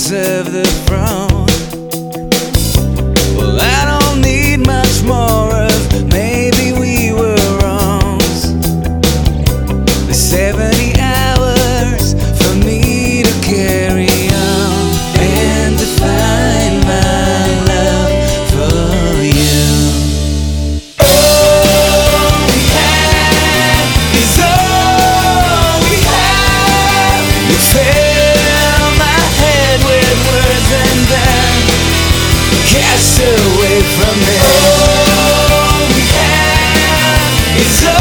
deserve the throne. cast away from me. Oh, all we have is.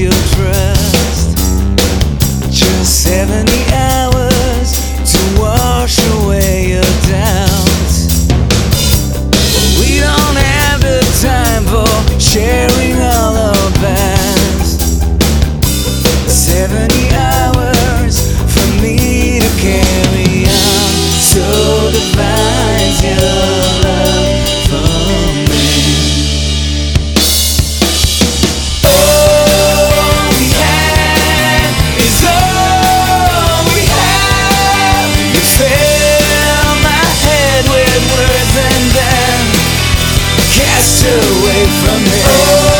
You trust. Just seven. away from me.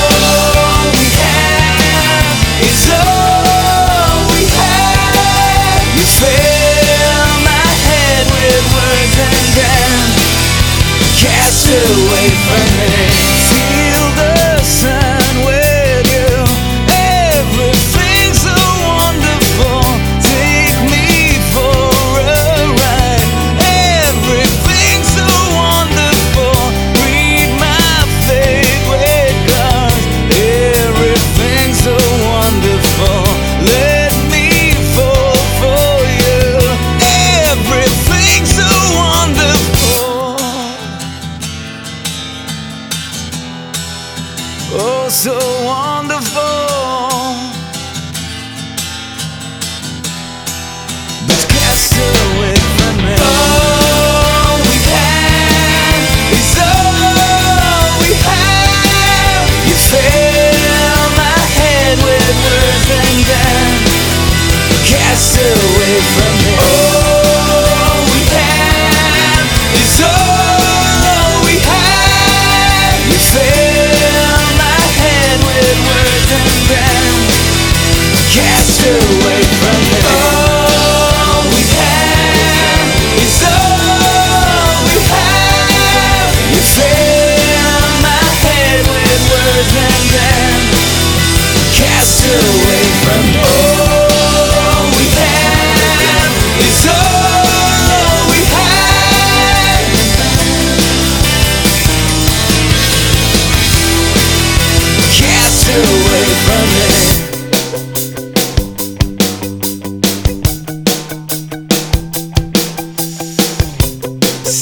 so you.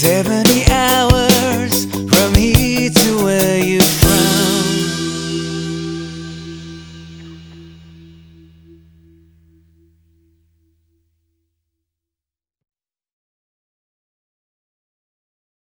78